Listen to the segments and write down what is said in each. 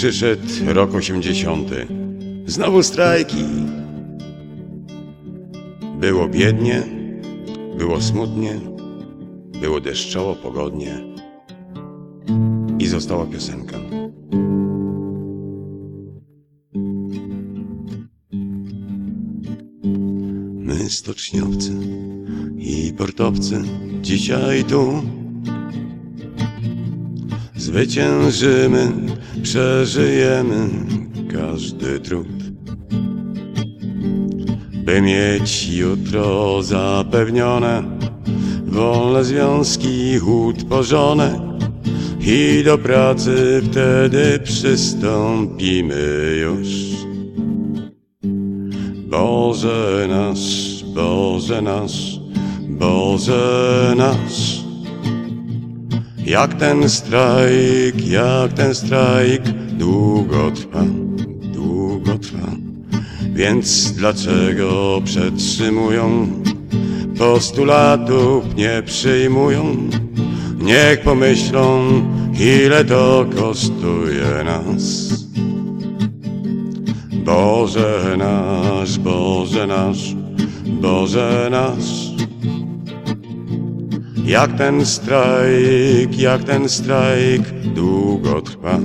Przyszedł rok osiemdziesiąty. Znowu strajki. Było biednie, było smutnie, było deszczowo, pogodnie. I została piosenka. My stoczniowcy i portowcy dzisiaj tu Zwyciężymy, przeżyjemy każdy trud. By mieć jutro zapewnione wolne związki utworzone i do pracy wtedy przystąpimy już. Boże nasz, Boże nasz, Boże nasz. Jak ten strajk, jak ten strajk długo trwa, długo trwa. Więc dlaczego przetrzymują, postulatów nie przyjmują? Niech pomyślą, ile to kosztuje nas. Boże nasz, Boże nasz, Boże nasz. Jak ten strajk, jak ten strajk długo trwa.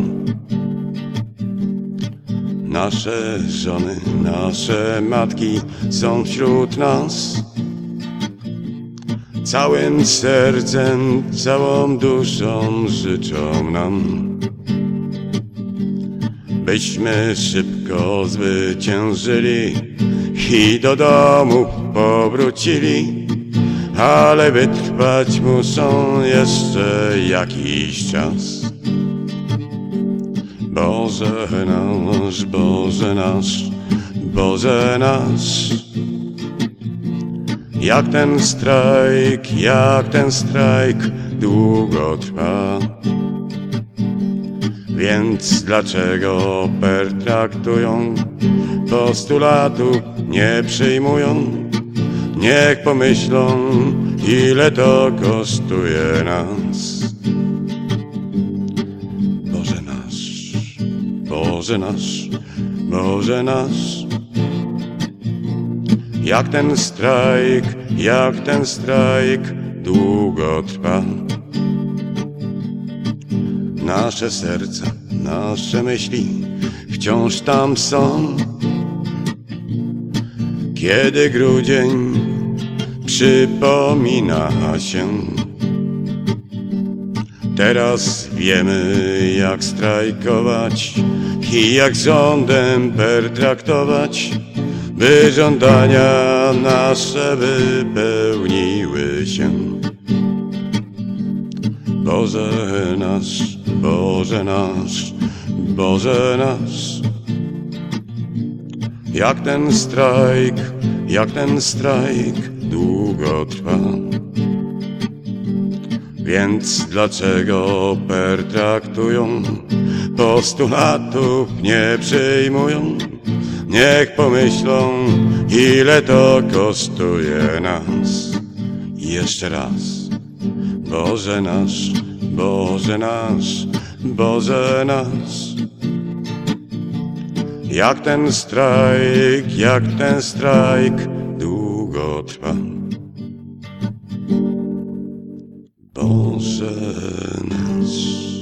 Nasze żony, nasze matki są wśród nas. Całym sercem, całą duszą życzą nam, byśmy szybko zwyciężyli i do domu powrócili ale wytrwać muszą jeszcze jakiś czas. Boże nasz, Boże nasz, Boże nasz. Jak ten strajk, jak ten strajk długo trwa. Więc dlaczego pertraktują, postulatów nie przyjmują? Niech pomyślą, ile to kosztuje nas. Boże nasz, Boże nasz, Boże nasz. Jak ten strajk, jak ten strajk długo trwa. Nasze serca, nasze myśli wciąż tam są. Kiedy grudzień przypomina się. Teraz wiemy, jak strajkować i jak rządem pertraktować, by żądania nasze wypełniły się. Boże nasz, Boże nasz, Boże nasz, jak ten strajk, jak ten strajk długo trwa. Więc dlaczego pertraktują, postulatów nie przyjmują? Niech pomyślą, ile to kosztuje nas. I jeszcze raz, Boże nasz, Boże nasz, Boże nasz. Jak ten strajk, jak ten strajk dans un.